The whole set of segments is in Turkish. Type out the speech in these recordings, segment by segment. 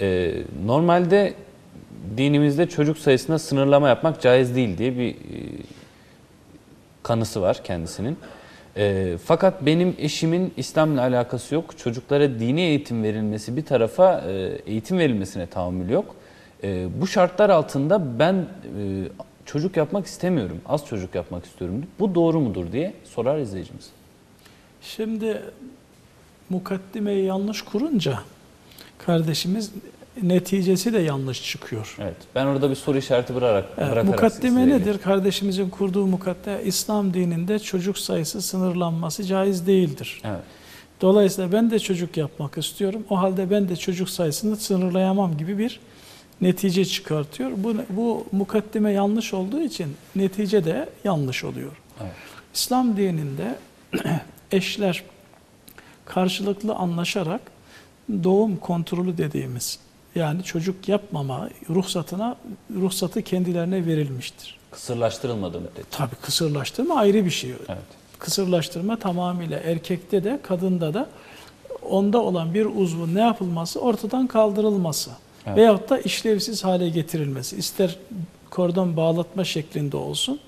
Ee, normalde dinimizde çocuk sayısına sınırlama yapmak caiz değil diye bir e, kanısı var kendisinin. Ee, fakat benim eşimin İslam'la alakası yok. Çocuklara dini eğitim verilmesi bir tarafa e, eğitim verilmesine tahammül yok. E, bu şartlar altında ben e, çocuk yapmak istemiyorum, az çocuk yapmak istiyorum. Bu doğru mudur diye sorar izleyicimiz. Şimdi mukaddimeyi yanlış kurunca kardeşimiz neticesi de yanlış çıkıyor. Evet, ben orada bir soru işareti bırakarak, Evet, bırakarak mukaddime nedir? Kardeşimizin kurduğu mukaddime İslam dininde çocuk sayısı sınırlanması caiz değildir. Evet, Dolayısıyla ben de çocuk yapmak istiyorum. O halde ben de çocuk sayısını sınırlayamam gibi bir netice çıkartıyor. Bu, bu mukaddime yanlış olduğu için netice de yanlış oluyor. evet, İslam dininde eşler karşılıklı anlaşarak doğum kontrolü dediğimiz yani çocuk yapmama ruhsatına ruhsatı kendilerine verilmiştir. kısırlaştırılmadığı müddetçe. Tabii kısırlaştırma ayrı bir şey. Evet, Kısırlaştırma tamamıyla erkekte de kadında da onda olan bir uzvun ne yapılması ortadan kaldırılması Evet. veyahut da işlevsiz hale getirilmesi. İster kordon bağlatma şeklinde olsun,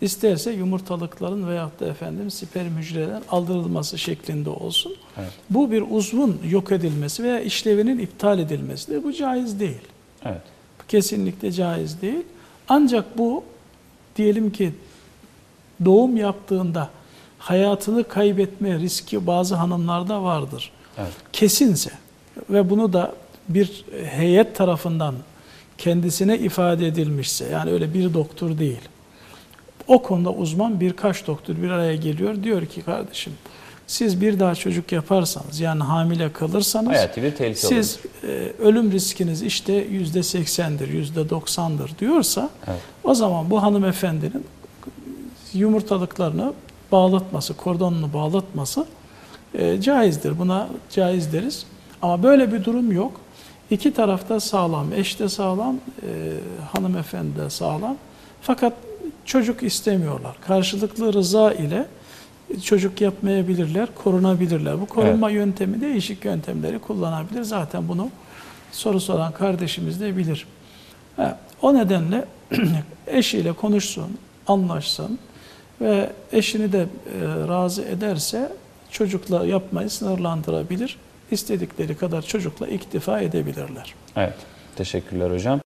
isterse yumurtalıkların veyahut da efendim sperm hücrelerin aldırılması şeklinde olsun. evet, Bu bir uzvun yok edilmesi veya işlevinin iptal edilmesidir. Bu caiz değil. evet, Kesinlikle caiz değil. Ancak bu diyelim ki doğum yaptığında hayatını kaybetme riski bazı hanımlarda vardır. evet, Kesinse ve bunu da bir heyet tarafından kendisine ifade edilmişse yani öyle bir doktor değil. O konuda uzman birkaç doktor bir araya geliyor. Diyor ki kardeşim siz bir daha çocuk yaparsanız yani hamile kalırsanız hayati bir tehlike olur. siz e, ölüm riskiniz işte yüzde seksendir, yüzde doksandır diyorsa Evet. o zaman bu hanımefendinin yumurtalıklarını bağlatması, kordonunu bağlatması e, caizdir. Buna caiz deriz. Ama böyle bir durum yok. İki tarafta sağlam, eş de sağlam, e, hanımefendi de sağlam. Fakat çocuk istemiyorlar. Karşılıklı rıza ile çocuk yapmayabilirler, korunabilirler. Bu korunma yöntemi değişik yöntemleri kullanabilir. Zaten bunu soru soran kardeşimiz de bilir. Ha, o nedenle eşiyle konuşsun, anlaşsın ve eşini de e, razı ederse çocukla yapmayı sınırlandırabilir. İstedikleri kadar çocukla iktifa edebilirler. Evet, teşekkürler hocam.